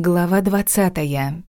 Глава двадцатая.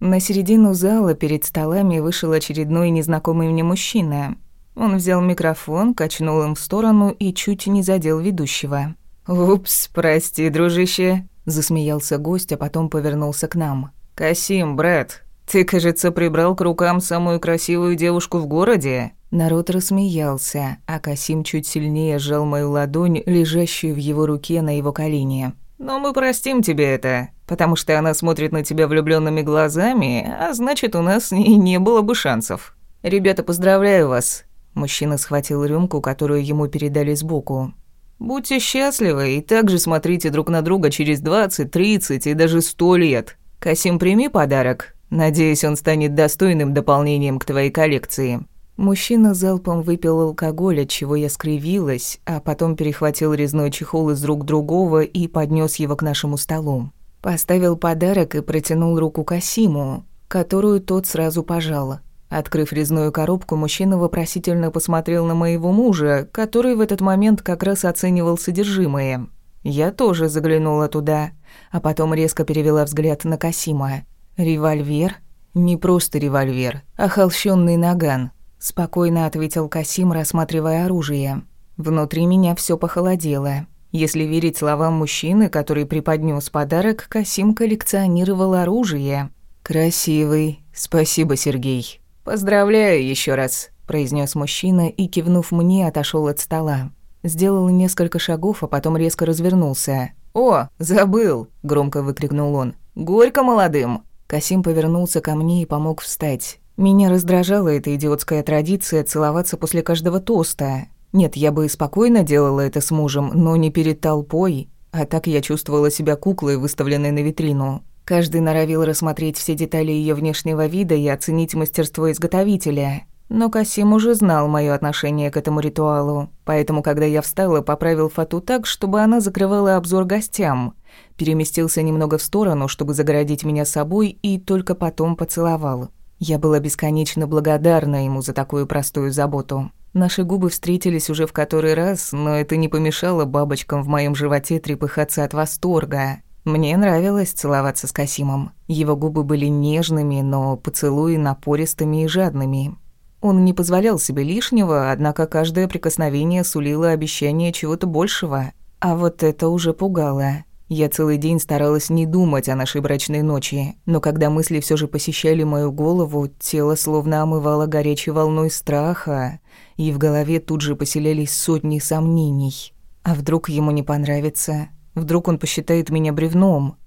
На середину зала перед столами вышел очередной незнакомый мне мужчина. Он взял микрофон, качнул им в сторону и чуть не задел ведущего. «Упс, прости, дружище», – засмеялся гость, а потом повернулся к нам. «Касим, брат, ты, кажется, прибрал к рукам самую красивую девушку в городе?» Народ рассмеялся, а Касим чуть сильнее сжал мою ладонь, лежащую в его руке на его колене. Но мы простим тебе это, потому что она смотрит на тебя влюбленными глазами, а значит, у нас и не было бы шансов. Ребята, поздравляю вас. Мужчина схватил рюмку, которую ему передали сбоку. Будьте счастливы и также смотрите друг на друга через 20, 30 и даже 100 лет. Касим, прими подарок. Надеюсь, он станет достойным дополнением к твоей коллекции. Мужчина залпом выпил алкоголь, от чего я скривилась, а потом перехватил резной чехол из рук другого и поднес его к нашему столу. Поставил подарок и протянул руку Касиму, которую тот сразу пожал. Открыв резную коробку, мужчина вопросительно посмотрел на моего мужа, который в этот момент как раз оценивал содержимое. Я тоже заглянула туда, а потом резко перевела взгляд на Касима. «Револьвер?» Не просто револьвер, а холщённый наган. Спокойно ответил Касим, рассматривая оружие. Внутри меня все похолодело. Если верить словам мужчины, который преподнёс подарок, Касим коллекционировал оружие. «Красивый. Спасибо, Сергей». «Поздравляю еще раз», – произнес мужчина и, кивнув мне, отошел от стола. Сделал несколько шагов, а потом резко развернулся. «О, забыл!» – громко выкрикнул он. «Горько молодым!» Касим повернулся ко мне и помог встать. Меня раздражала эта идиотская традиция целоваться после каждого тоста. Нет, я бы спокойно делала это с мужем, но не перед толпой. А так я чувствовала себя куклой, выставленной на витрину. Каждый норовил рассмотреть все детали ее внешнего вида и оценить мастерство изготовителя. Но Касим уже знал моё отношение к этому ритуалу, поэтому, когда я встала, поправил фату так, чтобы она закрывала обзор гостям, переместился немного в сторону, чтобы загородить меня собой, и только потом поцеловал. Я была бесконечно благодарна ему за такую простую заботу. Наши губы встретились уже в который раз, но это не помешало бабочкам в моем животе трепыхаться от восторга. Мне нравилось целоваться с Касимом. Его губы были нежными, но поцелуи напористыми и жадными. Он не позволял себе лишнего, однако каждое прикосновение сулило обещание чего-то большего. А вот это уже пугало. Я целый день старалась не думать о нашей брачной ночи, но когда мысли все же посещали мою голову, тело словно омывало горячей волной страха, и в голове тут же поселялись сотни сомнений. А вдруг ему не понравится? Вдруг он посчитает меня бревном?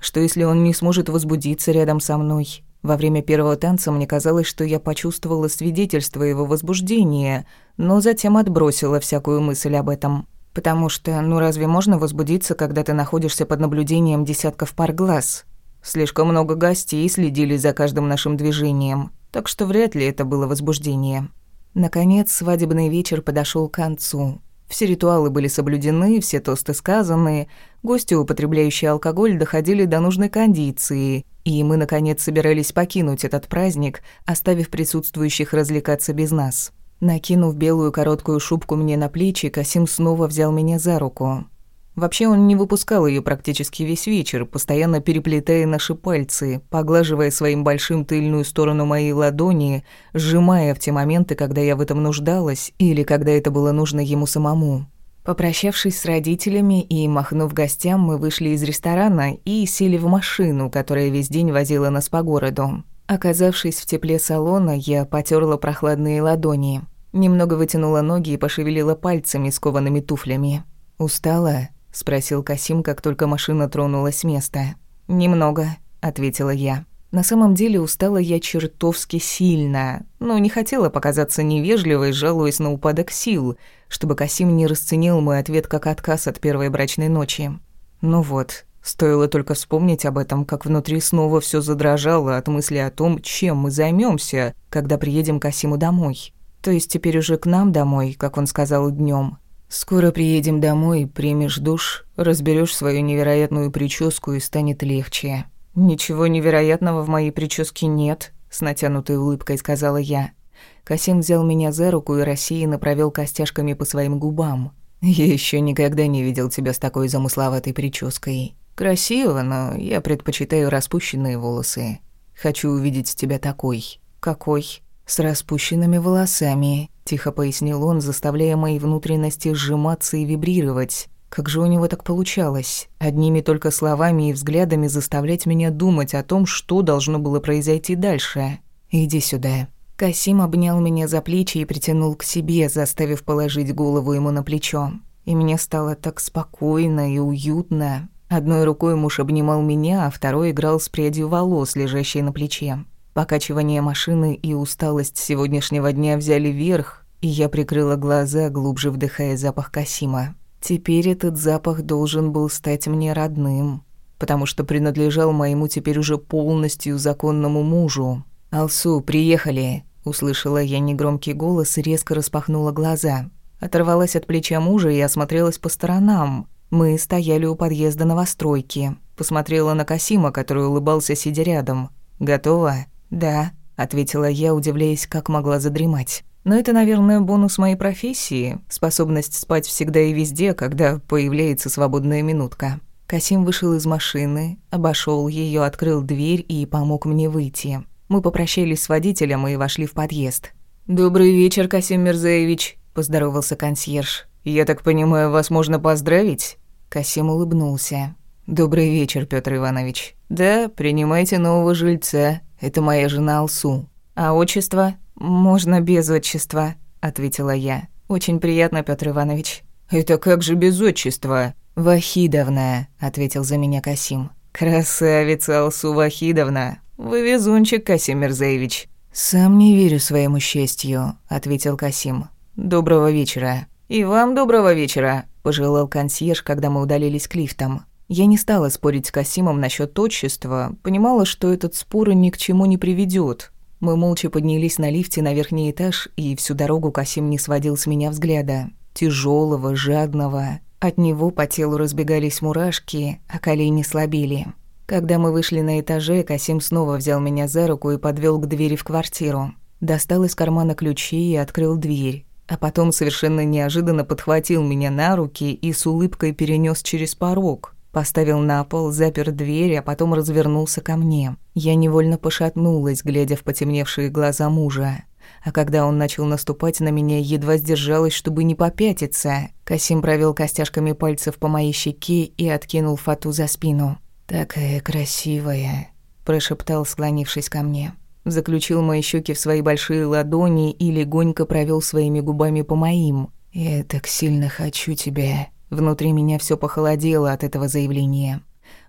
Что если он не сможет возбудиться рядом со мной? Во время первого танца мне казалось, что я почувствовала свидетельство его возбуждения, но затем отбросила всякую мысль об этом. Потому что, ну разве можно возбудиться, когда ты находишься под наблюдением десятков пар глаз? Слишком много гостей следили за каждым нашим движением, так что вряд ли это было возбуждение. Наконец, свадебный вечер подошел к концу. Все ритуалы были соблюдены, все тосты сказаны, гости, употребляющие алкоголь, доходили до нужной кондиции, и мы, наконец, собирались покинуть этот праздник, оставив присутствующих развлекаться без нас. Накинув белую короткую шубку мне на плечи, Касим снова взял меня за руку. Вообще он не выпускал ее практически весь вечер, постоянно переплетая наши пальцы, поглаживая своим большим тыльную сторону моей ладони, сжимая в те моменты, когда я в этом нуждалась или когда это было нужно ему самому. Попрощавшись с родителями и махнув гостям, мы вышли из ресторана и сели в машину, которая весь день возила нас по городу. Оказавшись в тепле салона, я потерла прохладные ладони, немного вытянула ноги и пошевелила пальцами, скованными туфлями. «Устала?» – спросил Касим, как только машина тронулась с места. «Немного», – ответила я. На самом деле устала я чертовски сильно, но не хотела показаться невежливой, жалуясь на упадок сил, чтобы Касим не расценил мой ответ как отказ от первой брачной ночи. Ну вот, Стоило только вспомнить об этом, как внутри снова все задрожало от мысли о том, чем мы займемся, когда приедем к Асиму домой. То есть теперь уже к нам домой, как он сказал днем. Скоро приедем домой, примешь душ, разберешь свою невероятную прическу и станет легче. Ничего невероятного в моей прическе нет, с натянутой улыбкой сказала я. Касим взял меня за руку и рассеянно провел костяшками по своим губам. Я еще никогда не видел тебя с такой замысловатой прической. Красиво, но я предпочитаю распущенные волосы. Хочу увидеть тебя такой. Какой? С распущенными волосами, тихо пояснил он, заставляя мои внутренности сжиматься и вибрировать. Как же у него так получалось? Одними только словами и взглядами заставлять меня думать о том, что должно было произойти дальше. «Иди сюда». Касим обнял меня за плечи и притянул к себе, заставив положить голову ему на плечо. И мне стало так спокойно и уютно. Одной рукой муж обнимал меня, а второй играл с прядью волос, лежащей на плече. Покачивание машины и усталость сегодняшнего дня взяли верх, и я прикрыла глаза, глубже вдыхая запах Касима. Теперь этот запах должен был стать мне родным, потому что принадлежал моему теперь уже полностью законному мужу. «Алсу, приехали!» — услышала я негромкий голос и резко распахнула глаза. Оторвалась от плеча мужа и осмотрелась по сторонам. Мы стояли у подъезда новостройки. Посмотрела на Касима, который улыбался, сидя рядом. «Готова?» «Да», — ответила я, удивляясь, как могла задремать. Но это, наверное, бонус моей профессии, способность спать всегда и везде, когда появляется свободная минутка. Касим вышел из машины, обошел ее, открыл дверь и помог мне выйти. Мы попрощались с водителем и вошли в подъезд. «Добрый вечер, Касим Мирзаевич», – поздоровался консьерж. «Я так понимаю, вас можно поздравить?» Касим улыбнулся. «Добрый вечер, Петр Иванович. Да, принимайте нового жильца. Это моя жена Алсу. А отчество?» «Можно без отчества», — ответила я. «Очень приятно, Петр Иванович». «Это как же без отчества?» «Вахидовна», — ответил за меня Касим. «Красавица Алсу Вахидовна. Вы везунчик, Касим Мирзаевич». «Сам не верю своему счастью», — ответил Касим. «Доброго вечера». «И вам доброго вечера», — пожелал консьерж, когда мы удалились к лифтам. Я не стала спорить с Касимом насчет отчества, понимала, что этот спор ни к чему не приведет. Мы молча поднялись на лифте на верхний этаж, и всю дорогу Касим не сводил с меня взгляда. тяжелого, жадного. От него по телу разбегались мурашки, а колени слабели. Когда мы вышли на этаже, Касим снова взял меня за руку и подвел к двери в квартиру. Достал из кармана ключи и открыл дверь. А потом совершенно неожиданно подхватил меня на руки и с улыбкой перенес через порог. Поставил на пол, запер дверь, а потом развернулся ко мне. Я невольно пошатнулась, глядя в потемневшие глаза мужа. А когда он начал наступать на меня, едва сдержалась, чтобы не попятиться. Касим провел костяшками пальцев по моей щеке и откинул фату за спину. «Такая красивая», – прошептал, склонившись ко мне. Заключил мои щеки в свои большие ладони и легонько провел своими губами по моим. «Я так сильно хочу тебя», Внутри меня все похолодело от этого заявления.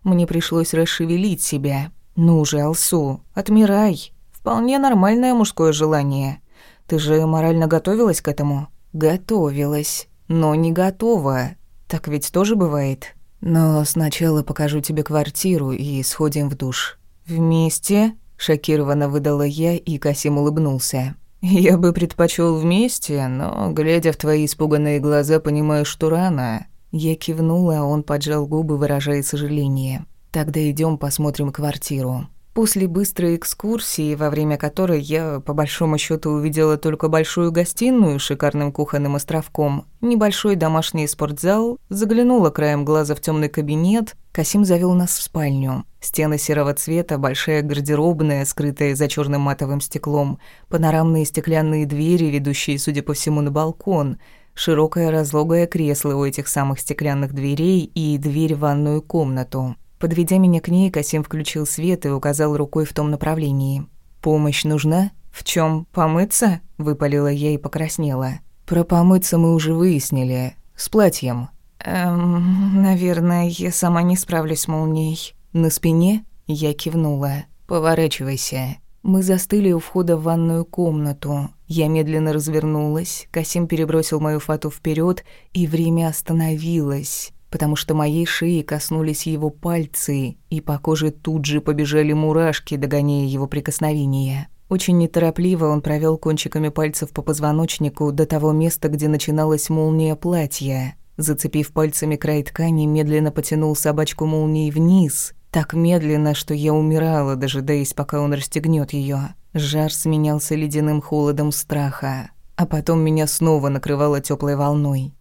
Мне пришлось расшевелить себя. «Ну же, Алсу, отмирай. Вполне нормальное мужское желание. Ты же морально готовилась к этому?» «Готовилась, но не готова. Так ведь тоже бывает. Но сначала покажу тебе квартиру и сходим в душ». «Вместе?» – шокированно выдала я, и Касим улыбнулся. «Я бы предпочел вместе, но, глядя в твои испуганные глаза, понимаю, что рано». Я кивнула, а он поджал губы, выражая сожаление. «Тогда идем посмотрим квартиру». После быстрой экскурсии, во время которой я, по большому счету, увидела только большую гостиную с шикарным кухонным островком, небольшой домашний спортзал, заглянула краем глаза в темный кабинет, Касим завел нас в спальню. Стены серого цвета, большая гардеробная, скрытая за черным матовым стеклом, панорамные стеклянные двери, ведущие, судя по всему, на балкон, широкое разлогое кресло у этих самых стеклянных дверей и дверь в ванную комнату. Подведя меня к ней, Касим включил свет и указал рукой в том направлении. «Помощь нужна? В чем помыться?» – выпалила я и покраснела. «Про помыться мы уже выяснили. С платьем». «Эм, наверное, я сама не справлюсь с молнией». «На спине?» – я кивнула. «Поворачивайся». Мы застыли у входа в ванную комнату. Я медленно развернулась, Касим перебросил мою фату вперед, и время остановилось потому что моей шеи коснулись его пальцы, и по коже тут же побежали мурашки, догоняя его прикосновения. Очень неторопливо он провел кончиками пальцев по позвоночнику до того места, где начиналась молния платья. Зацепив пальцами край ткани, медленно потянул собачку молнии вниз, так медленно, что я умирала, дожидаясь, пока он расстегнет ее. Жар сменялся ледяным холодом страха, а потом меня снова накрывало теплой волной.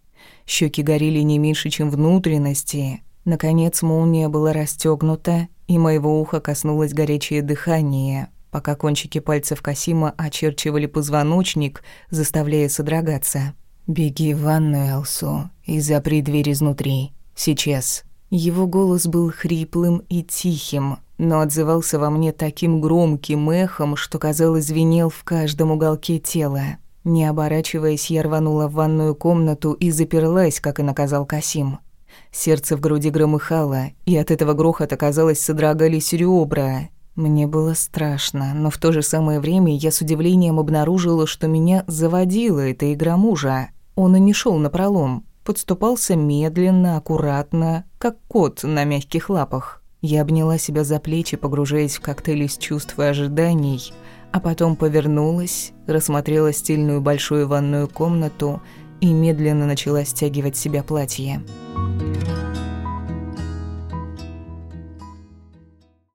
Щеки горели не меньше, чем внутренности. Наконец молния была расстёгнута, и моего уха коснулось горячее дыхание, пока кончики пальцев Касима очерчивали позвоночник, заставляя содрогаться. «Беги в ванную, Алсу, и запри дверь изнутри. Сейчас». Его голос был хриплым и тихим, но отзывался во мне таким громким эхом, что, казалось, звенел в каждом уголке тела. Не оборачиваясь, я рванула в ванную комнату и заперлась, как и наказал Касим. Сердце в груди громыхало, и от этого грохота, казалось, содрогались ребра. Мне было страшно, но в то же самое время я с удивлением обнаружила, что меня заводила эта игра мужа. Он и не шел на пролом, подступался медленно, аккуратно, как кот на мягких лапах. Я обняла себя за плечи, погружаясь в коктейль из чувств и ожиданий, а потом повернулась, рассмотрела стильную большую ванную комнату и медленно начала стягивать себя платье.